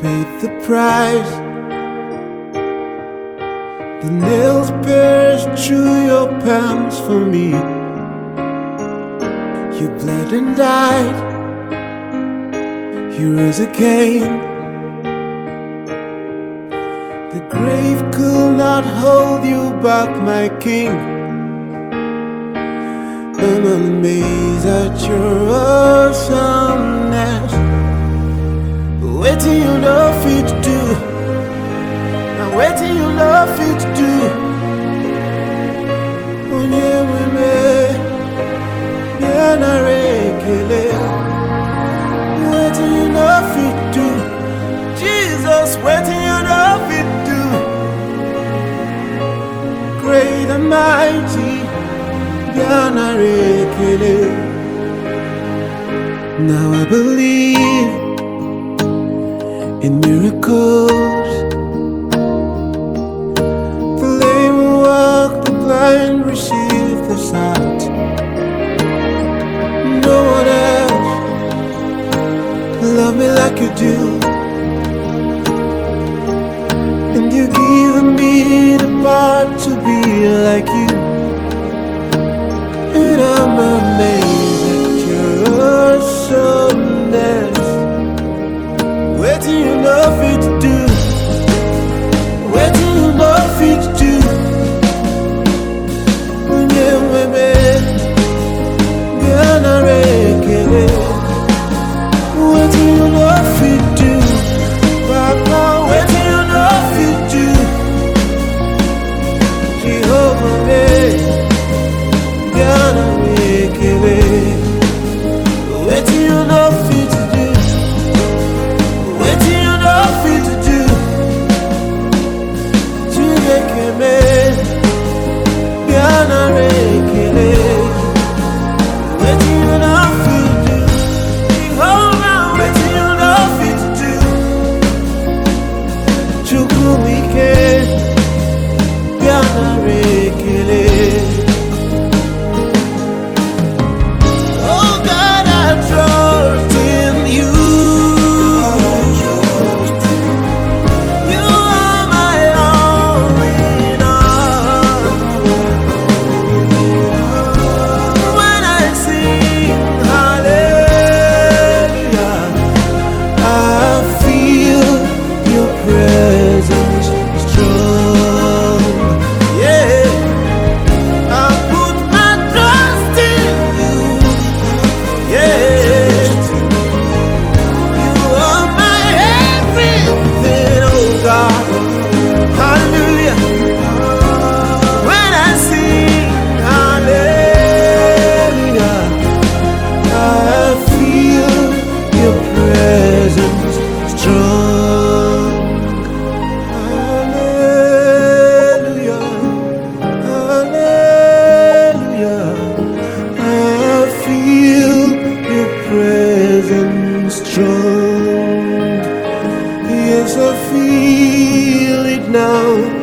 paid the price. The nails pierced through your palms for me. You bled and died. You rose again. The grave could not hold you back, my king. I'm amazed at your awesomeness. Waiting you know fit do. Now waiting you know fit do. Onye weme, yana rekele. Waiting you know fit to do. Jesus, waiting you know fit to do. Great and mighty. Yana rekele. Now I believe receive the sight. No one else love me like you do. And you give me the part to be like you. And I'm amazed now.